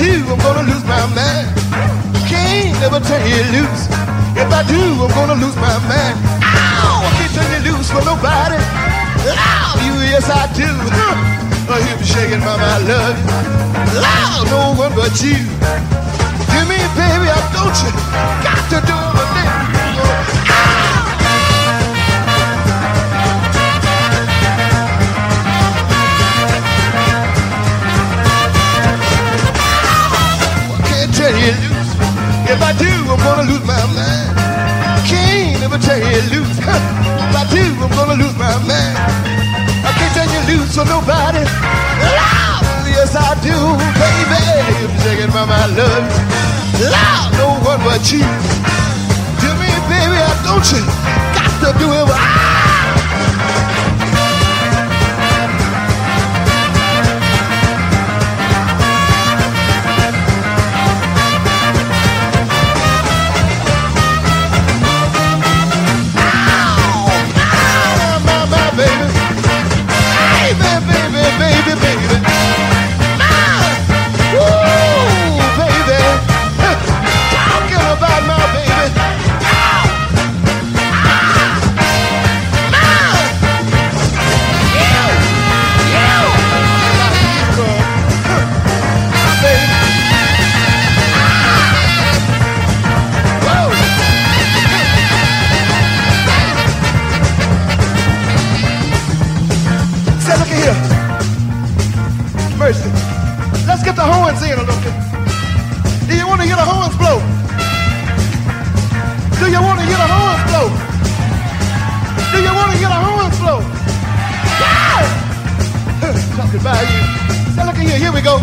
do, I'm gonna lose my mind. Can't never turn you loose. If I do, I'm gonna lose my mind. Ow! I can't turn you loose for nobody. Love you, yes I do. Oh, you be shaking, mama, I love you. Love no one but you. You mean, baby, I don't you? Got to do Turn you loose. If I do, I'm gonna lose my mind. Can't never turn you loose. if I do, I'm gonna lose my mind. I can't turn you loose for nobody. Love, yes I do, baby. If You're shaking, mama, I love. Love, no one but you. Tell me, baby, I don't you? Got to do it. Let's get the horns in a little bit. Do you want to hear the horns blow? Do you want to hear the horns blow? Do you want to hear the horns blow? Yeah! Talking about you. Look at here. Here we go.